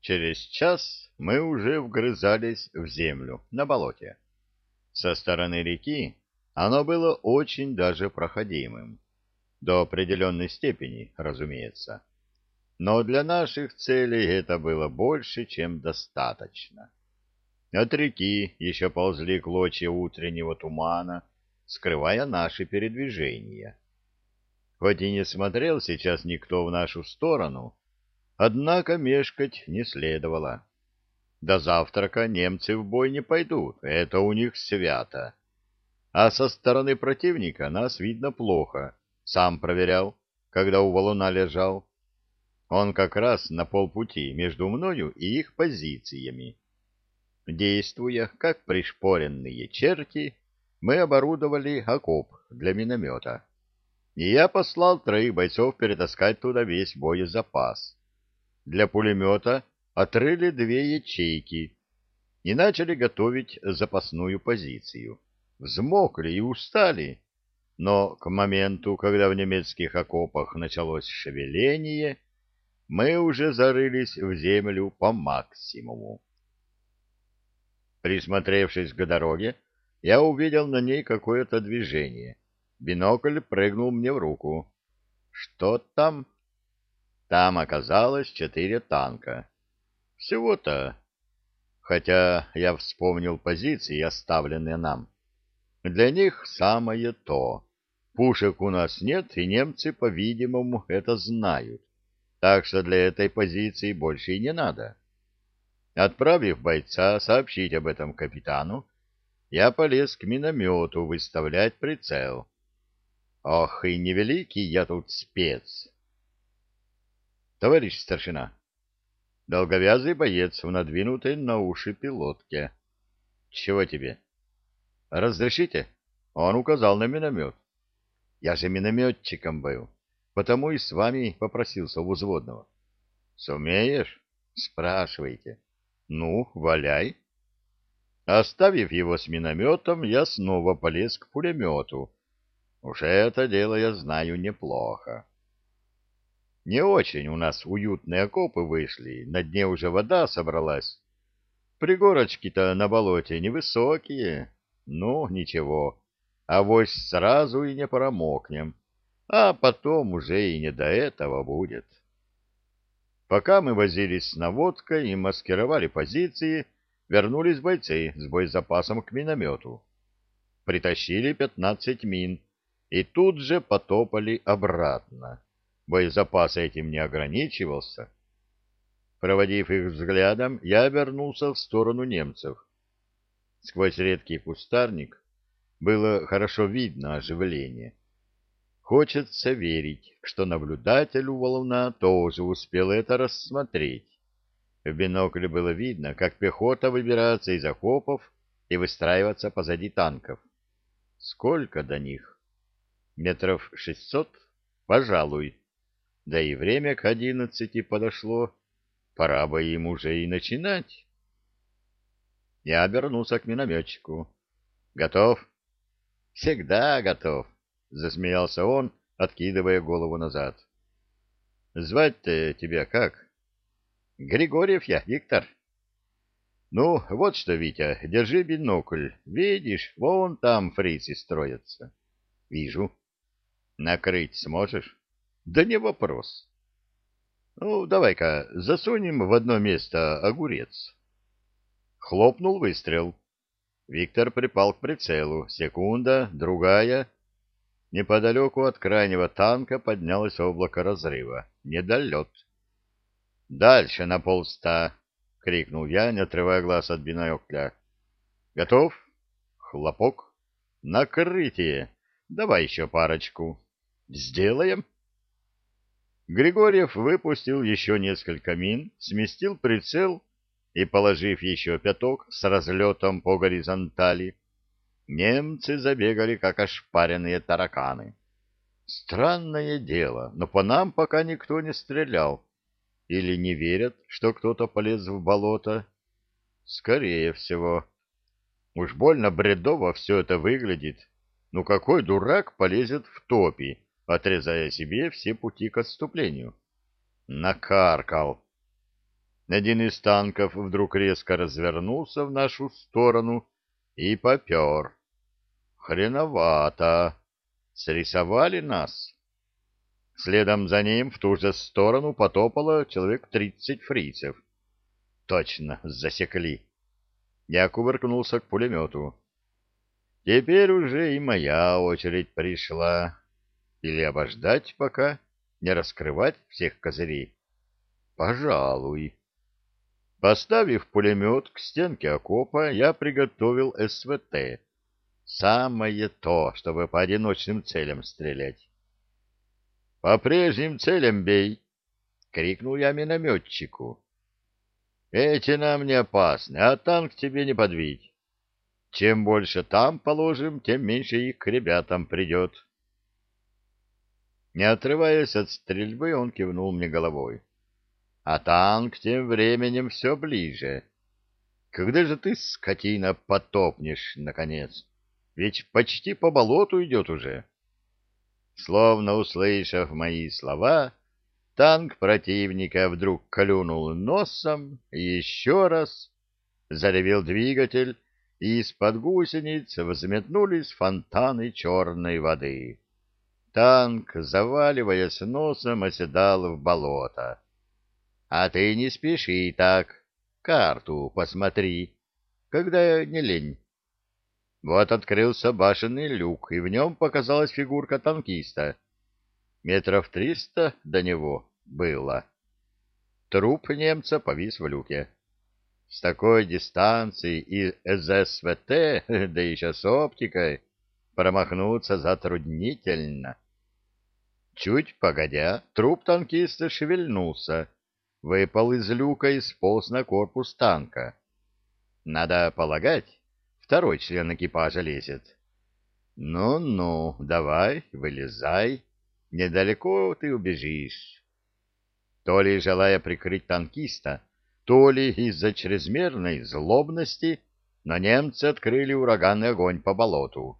Через час мы уже вгрызались в землю на болоте. Со стороны реки оно было очень даже проходимым. До определенной степени, разумеется. Но для наших целей это было больше, чем достаточно. От реки еще ползли клочья утреннего тумана, скрывая наши передвижения. Хоть и не смотрел сейчас никто в нашу сторону, однако мешкать не следовало. До завтрака немцы в бой не пойдут, это у них свято. А со стороны противника нас видно плохо, сам проверял, когда у валуна лежал. Он как раз на полпути между мною и их позициями. Действуя, как пришпоренные черти, мы оборудовали окоп для миномета. И я послал троих бойцов перетаскать туда весь боезапас. Для пулемета отрыли две ячейки и начали готовить запасную позицию. Взмокли и устали, но к моменту, когда в немецких окопах началось шевеление, мы уже зарылись в землю по максимуму. Присмотревшись к дороге, я увидел на ней какое-то движение. Бинокль прыгнул мне в руку. Что там? Там оказалось четыре танка. Всего-то. Хотя я вспомнил позиции, оставленные нам. Для них самое то. Пушек у нас нет, и немцы, по-видимому, это знают так что для этой позиции больше и не надо. Отправив бойца сообщить об этом капитану, я полез к миномету выставлять прицел. Ох, и невеликий я тут спец! Товарищ старшина, долговязый боец в надвинутой на уши пилотке. Чего тебе? Разрешите? Он указал на миномет. Я же минометчиком был потому и с вами попросился у взводного. — Сумеешь? — спрашивайте. — Ну, валяй. Оставив его с минометом, я снова полез к пулемету. Уже это дело я знаю неплохо. Не очень у нас уютные окопы вышли, на дне уже вода собралась. Пригорочки-то на болоте невысокие. Ну, ничего, авось сразу и не промокнем а потом уже и не до этого будет. Пока мы возились с наводкой и маскировали позиции, вернулись бойцы с боезапасом к миномету. Притащили пятнадцать мин и тут же потопали обратно. Боезапас этим не ограничивался. Проводив их взглядом, я вернулся в сторону немцев. Сквозь редкий кустарник было хорошо видно оживление. Хочется верить, что наблюдатель у волна тоже успел это рассмотреть. В бинокле было видно, как пехота выбирается из окопов и выстраивается позади танков. Сколько до них? Метров шестьсот? Пожалуй. Да и время к одиннадцати подошло. Пора бы им уже и начинать. Я обернулся к минометчику. Готов? Всегда готов. — засмеялся он, откидывая голову назад. — Звать-то тебя как? — Григорьев я, Виктор. — Ну, вот что, Витя, держи бинокль. Видишь, вон там фрицы строятся. — Вижу. — Накрыть сможешь? — Да не вопрос. — Ну, давай-ка засунем в одно место огурец. Хлопнул выстрел. Виктор припал к прицелу. Секунда, другая — Неподалеку от крайнего танка поднялось облако разрыва. Недолет. «Дальше на полста!» — крикнул я, не отрывая глаз от бинокля. «Готов?» «Хлопок!» «Накрытие! Давай еще парочку!» «Сделаем!» Григорьев выпустил еще несколько мин, сместил прицел и, положив еще пяток с разлетом по горизонтали, Немцы забегали, как ошпаренные тараканы. Странное дело, но по нам пока никто не стрелял. Или не верят, что кто-то полез в болото? Скорее всего. Уж больно бредово все это выглядит. Ну какой дурак полезет в топи, отрезая себе все пути к отступлению? Накаркал. Один из танков вдруг резко развернулся в нашу сторону и попер. Хреновато. Срисовали нас. Следом за ним в ту же сторону потопало человек тридцать фрицев. Точно, засекли. Я кувыркнулся к пулемету. Теперь уже и моя очередь пришла. Или обождать пока, не раскрывать всех козырей? Пожалуй. Поставив пулемет к стенке окопа, я приготовил СВТ. Самое то, чтобы по одиночным целям стрелять. — По прежним целям бей! — крикнул я минометчику. — Эти нам не опасны, а танк тебе не подвить. Чем больше там положим, тем меньше их к ребятам придет. Не отрываясь от стрельбы, он кивнул мне головой. А танк тем временем все ближе. Когда же ты, скотина, потопнешь, наконец? Ведь почти по болоту идет уже. Словно услышав мои слова, танк противника вдруг клюнул носом и еще раз заревел двигатель, и из-под гусениц взметнулись фонтаны черной воды. Танк, заваливаясь носом, оседал в болото. А ты не спеши так. Карту посмотри, когда не лень. Вот открылся башенный люк, и в нем показалась фигурка танкиста. Метров триста до него было. Труп немца повис в люке. С такой дистанции и СВТ, да еще с оптикой, промахнуться затруднительно. Чуть погодя, труп танкиста шевельнулся, выпал из люка и сполз на корпус танка. Надо полагать, второй член экипажа лезет. Ну-ну, давай, вылезай, недалеко ты убежишь. То ли желая прикрыть танкиста, то ли из-за чрезмерной злобности на немцы открыли ураганный огонь по болоту.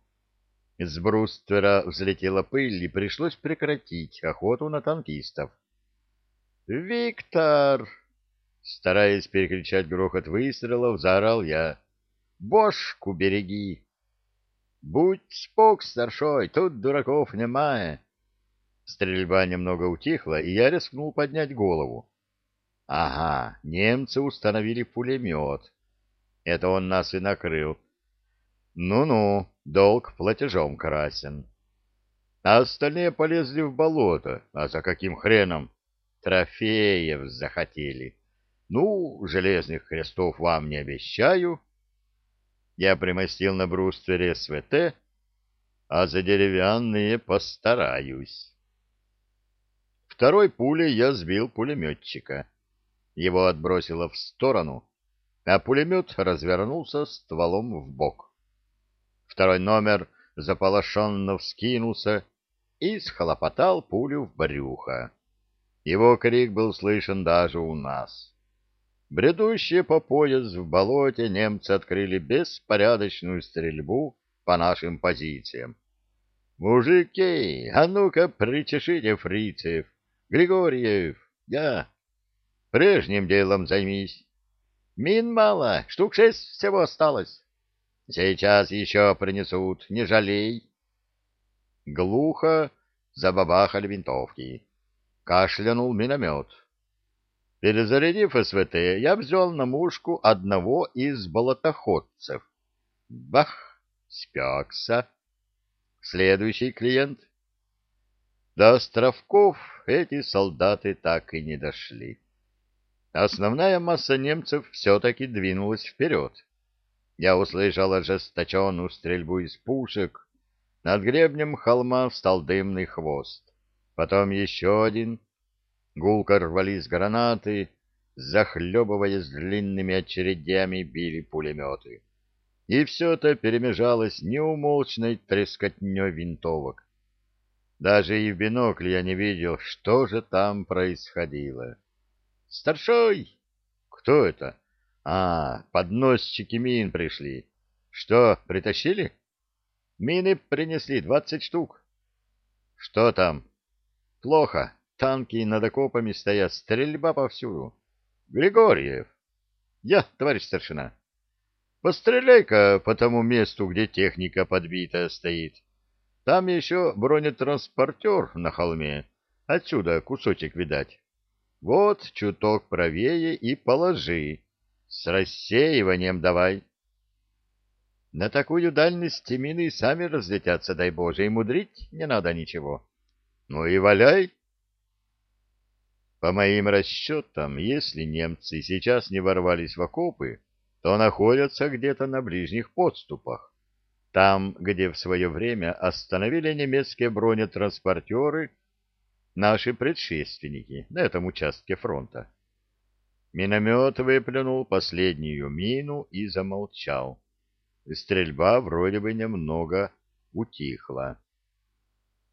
С бруствера взлетела пыль, и пришлось прекратить охоту на танкистов. «Виктор!» Стараясь перекричать грохот выстрелов, заорал я. «Бошку береги!» «Будь спок, старшой, тут дураков немає!» Стрельба немного утихла, и я рискнул поднять голову. «Ага, немцы установили пулемет. Это он нас и накрыл. Ну-ну, долг платежом красен. А остальные полезли в болото. А за каким хреном?» Трофеев захотели. Ну, железных крестов вам не обещаю. Я примостил на бруствере СВТ, а за деревянные постараюсь. Второй пулей я сбил пулеметчика. Его отбросило в сторону, а пулемет развернулся стволом в бок. Второй номер заполошенно вскинулся и схлопотал пулю в брюхо. Его крик был слышен даже у нас. Бредущие по пояс в болоте немцы открыли беспорядочную стрельбу по нашим позициям. «Мужики, а ну-ка причешите фрицев! Григорьев, я! Прежним делом займись. Мин мало, штук шесть всего осталось. Сейчас еще принесут, не жалей!» Глухо забабахали винтовки кашлянул миномет. Перезарядив СВТ, я взял на мушку одного из болотоходцев. Бах! Спекся. Следующий клиент. До островков эти солдаты так и не дошли. Основная масса немцев все-таки двинулась вперед. Я услышал ожесточенную стрельбу из пушек. Над гребнем холма встал дымный хвост потом еще один. Гулко рвались гранаты, захлебываясь длинными очередями, били пулеметы. И все это перемежалось неумолчной трескотней винтовок. Даже и в бинокль я не видел, что же там происходило. «Старшой!» «Кто это?» «А, подносчики мин пришли. Что, притащили?» «Мины принесли двадцать штук». «Что там?» Плохо. Танки над окопами стоят, стрельба повсюду. Григорьев. Я, товарищ старшина. Постреляй-ка по тому месту, где техника подбитая стоит. Там еще бронетранспортер на холме. Отсюда кусочек видать. Вот чуток правее и положи. С рассеиванием давай. На такую дальность мины сами разлетятся, дай Боже, и мудрить не надо ничего. Ну и валяй. По моим расчетам, если немцы сейчас не ворвались в окопы, то находятся где-то на ближних подступах. Там, где в свое время остановили немецкие бронетранспортеры наши предшественники на этом участке фронта. Миномет выплюнул последнюю мину и замолчал. Стрельба вроде бы немного утихла.